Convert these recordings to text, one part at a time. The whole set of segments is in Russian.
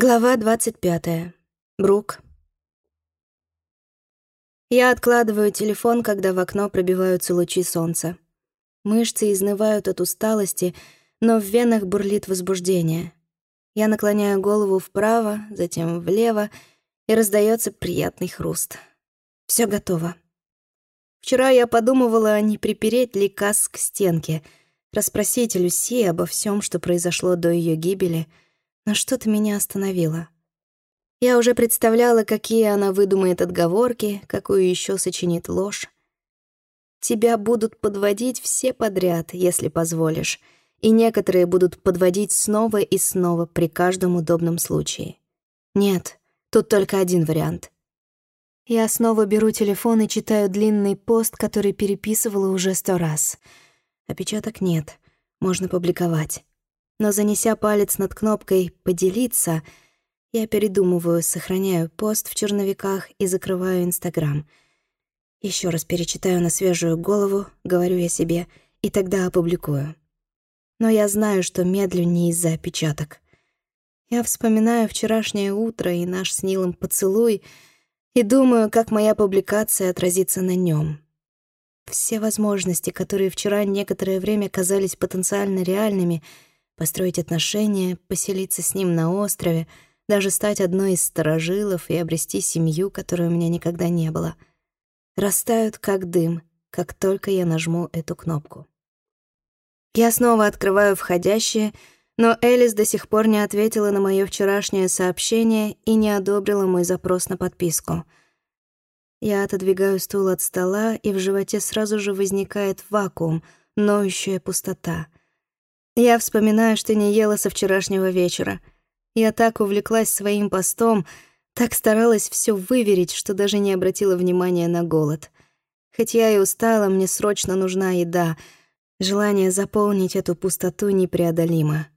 Глава 25. Брук. Я откладываю телефон, когда в окно пробиваются лучи солнца. Мышцы изнывают от усталости, но в венах бурлит возбуждение. Я наклоняю голову вправо, затем влево, и раздается приятный хруст. Все готово. Вчера я подумывала, а не припереть ли касс к стенке, расспросить Люси обо всем, что произошло до ее гибели — но что-то меня остановило. Я уже представляла, какие она выдумает отговорки, какую еще сочинит ложь. Тебя будут подводить все подряд, если позволишь, и некоторые будут подводить снова и снова при каждом удобном случае. Нет, тут только один вариант. Я снова беру телефон и читаю длинный пост, который переписывала уже сто раз. Опечаток нет, можно публиковать но занеся палец над кнопкой «Поделиться», я передумываю, сохраняю пост в черновиках и закрываю Инстаграм. Еще раз перечитаю на свежую голову, говорю я себе, и тогда опубликую. Но я знаю, что медлю не из-за опечаток. Я вспоминаю вчерашнее утро и наш с Нилом поцелуй и думаю, как моя публикация отразится на нем. Все возможности, которые вчера некоторое время казались потенциально реальными — построить отношения, поселиться с ним на острове, даже стать одной из сторожилов и обрести семью, которой у меня никогда не было. Растают как дым, как только я нажму эту кнопку. Я снова открываю входящее, но Элис до сих пор не ответила на моё вчерашнее сообщение и не одобрила мой запрос на подписку. Я отодвигаю стул от стола, и в животе сразу же возникает вакуум, ноющая пустота — я вспоминаю, что не ела со вчерашнего вечера. Я так увлеклась своим постом, так старалась все выверить, что даже не обратила внимания на голод. Хоть я и устала, мне срочно нужна еда. Желание заполнить эту пустоту непреодолимо.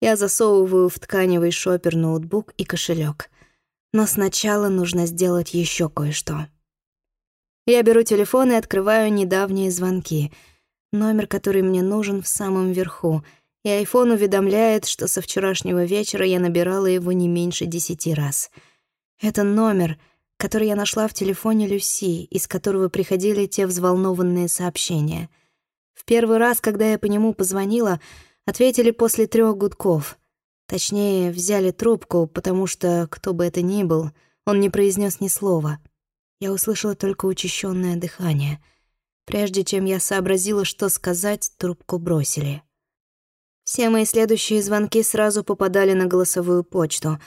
Я засовываю в тканевый шопер ноутбук и кошелек. Но сначала нужно сделать еще кое-что. Я беру телефон и открываю недавние звонки — Номер, который мне нужен, в самом верху, и айфон уведомляет, что со вчерашнего вечера я набирала его не меньше десяти раз. Это номер, который я нашла в телефоне Люси, из которого приходили те взволнованные сообщения. В первый раз, когда я по нему позвонила, ответили после трех гудков. Точнее, взяли трубку, потому что, кто бы это ни был, он не произнес ни слова. Я услышала только учащенное дыхание — Прежде чем я сообразила, что сказать, трубку бросили. Все мои следующие звонки сразу попадали на голосовую почту.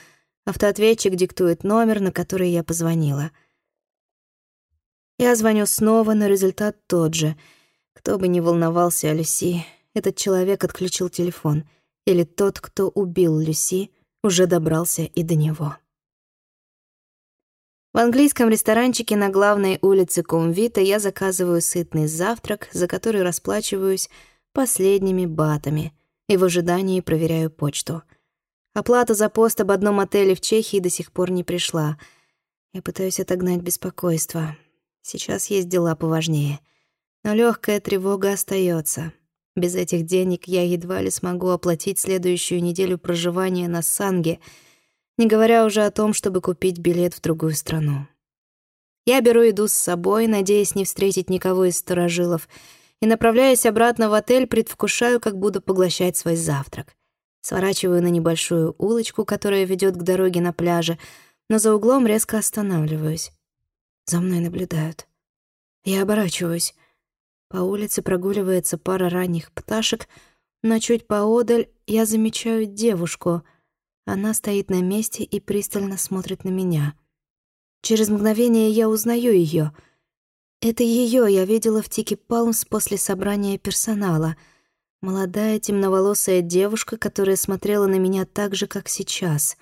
Автоответчик диктует номер, на который я позвонила. Я звоню снова, но результат тот же. Кто бы ни волновался о Люси, этот человек отключил телефон. Или тот, кто убил Люси, уже добрался и до него. В английском ресторанчике на главной улице Комвита я заказываю сытный завтрак, за который расплачиваюсь последними батами и в ожидании проверяю почту. Оплата за пост об одном отеле в Чехии до сих пор не пришла. Я пытаюсь отогнать беспокойство. Сейчас есть дела поважнее. Но легкая тревога остается. Без этих денег я едва ли смогу оплатить следующую неделю проживания на Санге — не говоря уже о том, чтобы купить билет в другую страну. Я беру еду с собой, надеясь не встретить никого из сторожилов, и, направляясь обратно в отель, предвкушаю, как буду поглощать свой завтрак. Сворачиваю на небольшую улочку, которая ведет к дороге на пляже, но за углом резко останавливаюсь. За мной наблюдают. Я оборачиваюсь. По улице прогуливается пара ранних пташек, но чуть поодаль я замечаю девушку — она стоит на месте и пристально смотрит на меня. Через мгновение я узнаю ее. Это ее я видела в Тики Палмс после собрания персонала. Молодая темноволосая девушка, которая смотрела на меня так же, как сейчас.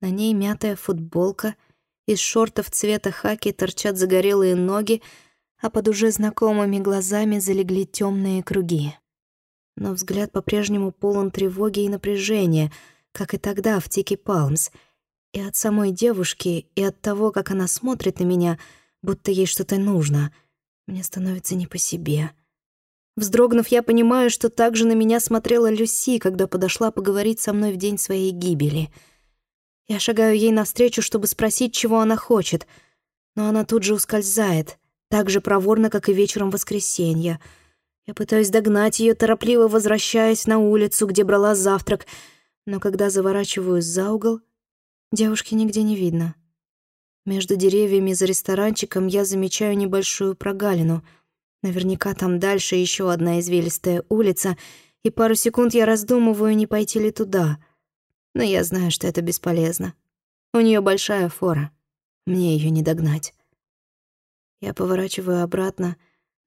На ней мятая футболка, из шортов цвета хаки торчат загорелые ноги, а под уже знакомыми глазами залегли темные круги. Но взгляд по-прежнему полон тревоги и напряжения — как и тогда в Тики Палмс, и от самой девушки, и от того, как она смотрит на меня, будто ей что-то нужно. Мне становится не по себе. Вздрогнув, я понимаю, что так же на меня смотрела Люси, когда подошла поговорить со мной в день своей гибели. Я шагаю ей навстречу, чтобы спросить, чего она хочет, но она тут же ускользает, так же проворно, как и вечером воскресенья. Я пытаюсь догнать ее, торопливо возвращаясь на улицу, где брала завтрак, но когда заворачиваю за угол, девушки нигде не видно. Между деревьями за ресторанчиком я замечаю небольшую прогалину. Наверняка там дальше еще одна извилистая улица, и пару секунд я раздумываю, не пойти ли туда. Но я знаю, что это бесполезно. У нее большая фора. Мне ее не догнать. Я поворачиваю обратно,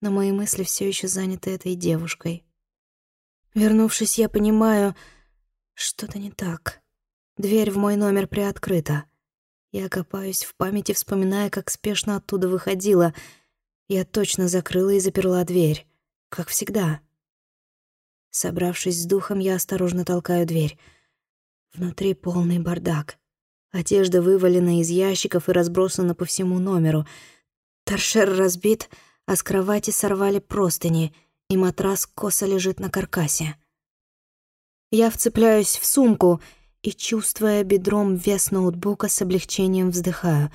но мои мысли все еще заняты этой девушкой. Вернувшись, я понимаю, что-то не так. Дверь в мой номер приоткрыта. Я копаюсь в памяти, вспоминая, как спешно оттуда выходила. Я точно закрыла и заперла дверь, как всегда. Собравшись с духом, я осторожно толкаю дверь. Внутри полный бардак. Одежда вывалена из ящиков и разбросана по всему номеру. Торшер разбит, а с кровати сорвали простыни, и матрас косо лежит на каркасе. Я вцепляюсь в сумку — и, чувствуя бедром вес ноутбука, с облегчением вздыхаю.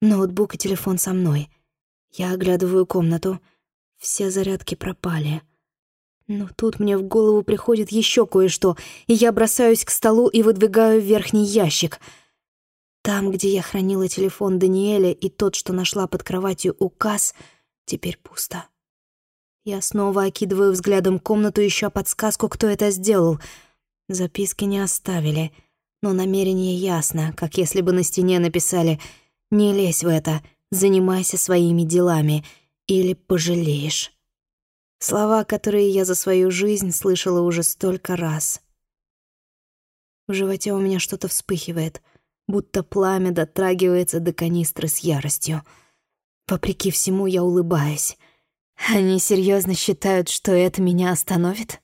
Ноутбук и телефон со мной. Я оглядываю комнату. Все зарядки пропали. Но тут мне в голову приходит еще кое-что, и я бросаюсь к столу и выдвигаю верхний ящик. Там, где я хранила телефон Даниэля и тот, что нашла под кроватью указ, теперь пусто. Я снова окидываю взглядом комнату, ища подсказку, кто это сделал — Записки не оставили, но намерение ясно, как если бы на стене написали «Не лезь в это, занимайся своими делами, или пожалеешь». Слова, которые я за свою жизнь слышала уже столько раз. В животе у меня что-то вспыхивает, будто пламя дотрагивается до канистры с яростью. Вопреки всему я улыбаюсь. Они серьезно считают, что это меня остановит?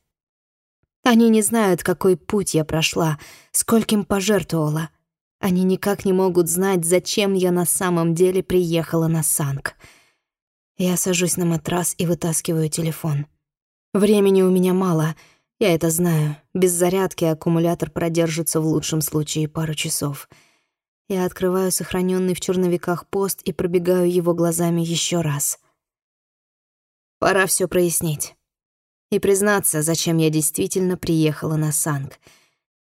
Они не знают, какой путь я прошла, скольким пожертвовала. Они никак не могут знать, зачем я на самом деле приехала на Санк. Я сажусь на матрас и вытаскиваю телефон. Времени у меня мало, я это знаю. Без зарядки аккумулятор продержится в лучшем случае пару часов. Я открываю сохраненный в черновиках пост и пробегаю его глазами еще раз. Пора все прояснить и признаться, зачем я действительно приехала на Санг.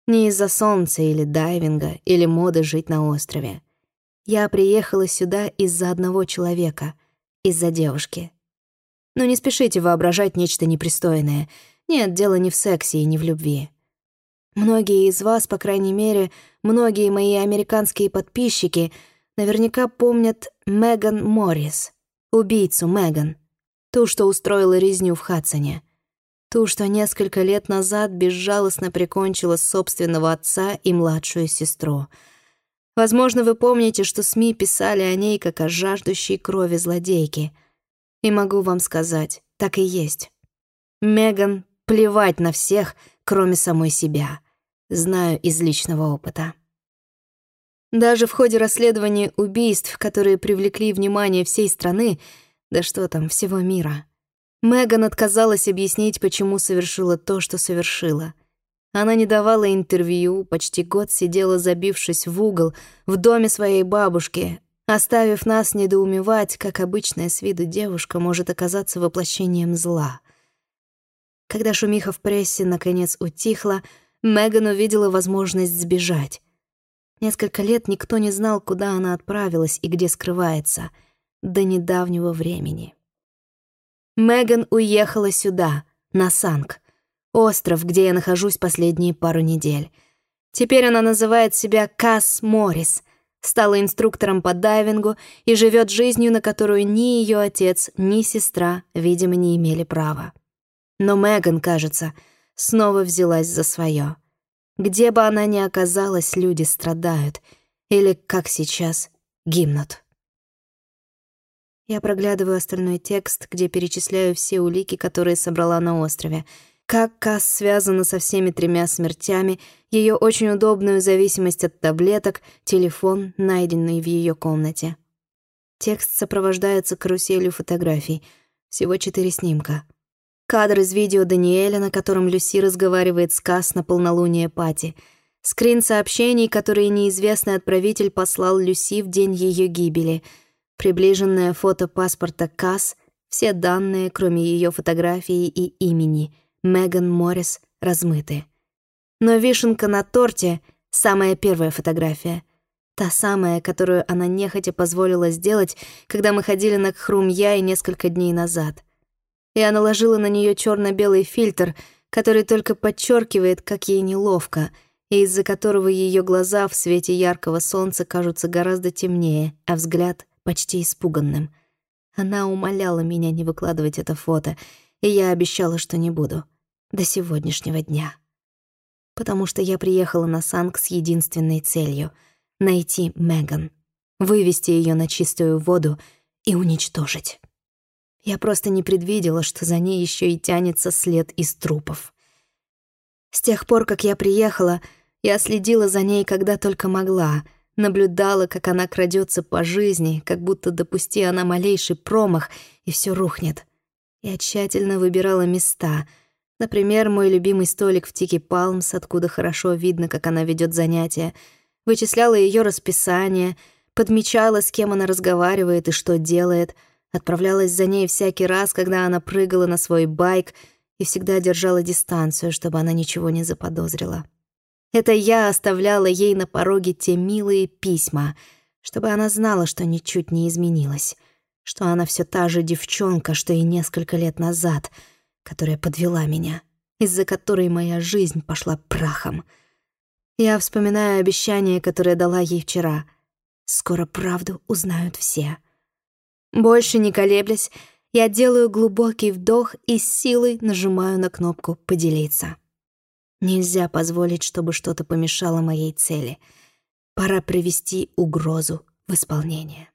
Не из-за солнца или дайвинга, или моды жить на острове. Я приехала сюда из-за одного человека, из-за девушки. Но не спешите воображать нечто непристойное. Нет, дело не в сексе и не в любви. Многие из вас, по крайней мере, многие мои американские подписчики наверняка помнят Меган Моррис, убийцу Меган, ту, что устроила резню в Хадсоне. Ту, что несколько лет назад безжалостно прикончила собственного отца и младшую сестру. Возможно, вы помните, что СМИ писали о ней как о жаждущей крови злодейке. И могу вам сказать, так и есть. Меган плевать на всех, кроме самой себя. Знаю из личного опыта. Даже в ходе расследования убийств, которые привлекли внимание всей страны, да что там, всего мира, Меган отказалась объяснить, почему совершила то, что совершила. Она не давала интервью, почти год сидела, забившись в угол, в доме своей бабушки, оставив нас недоумевать, как обычная с виду девушка может оказаться воплощением зла. Когда шумиха в прессе наконец утихла, Меган увидела возможность сбежать. Несколько лет никто не знал, куда она отправилась и где скрывается, до недавнего времени. Меган уехала сюда, на Санк, остров, где я нахожусь последние пару недель. Теперь она называет себя Касс Моррис, стала инструктором по дайвингу и живет жизнью, на которую ни ее отец, ни сестра, видимо, не имели права. Но Меган, кажется, снова взялась за свое. Где бы она ни оказалась, люди страдают. Или, как сейчас, гимнут. Я проглядываю остальной текст, где перечисляю все улики, которые собрала на острове. Как Касс связана со всеми тремя смертями, ее очень удобную зависимость от таблеток, телефон, найденный в ее комнате. Текст сопровождается каруселью фотографий. Всего четыре снимка. Кадр из видео Даниэля, на котором Люси разговаривает с Касс на полнолуние Пати. Скрин сообщений, которые неизвестный отправитель послал Люси в день ее гибели. Приближенное фото паспорта Касс, все данные, кроме ее фотографии и имени, Меган Моррис, размыты. Но вишенка на торте — самая первая фотография. Та самая, которую она нехотя позволила сделать, когда мы ходили на Хрумья и несколько дней назад. Я наложила на нее черно белый фильтр, который только подчеркивает, как ей неловко — и из-за которого ее глаза в свете яркого солнца кажутся гораздо темнее, а взгляд почти испуганным. Она умоляла меня не выкладывать это фото, и я обещала, что не буду. До сегодняшнего дня. Потому что я приехала на Санк с единственной целью — найти Меган, вывести ее на чистую воду и уничтожить. Я просто не предвидела, что за ней еще и тянется след из трупов. С тех пор, как я приехала — я следила за ней, когда только могла, наблюдала, как она крадется по жизни, как будто допусти она малейший промах, и все рухнет. Я тщательно выбирала места. Например, мой любимый столик в Тики Палмс, откуда хорошо видно, как она ведет занятия. Вычисляла ее расписание, подмечала, с кем она разговаривает и что делает, отправлялась за ней всякий раз, когда она прыгала на свой байк и всегда держала дистанцию, чтобы она ничего не заподозрила. Это я оставляла ей на пороге те милые письма, чтобы она знала, что ничуть не изменилась, что она все та же девчонка, что и несколько лет назад, которая подвела меня, из-за которой моя жизнь пошла прахом. Я вспоминаю обещание, которое дала ей вчера. Скоро правду узнают все. Больше не колеблясь, я делаю глубокий вдох и с силой нажимаю на кнопку «Поделиться». Нельзя позволить, чтобы что-то помешало моей цели. Пора привести угрозу в исполнение.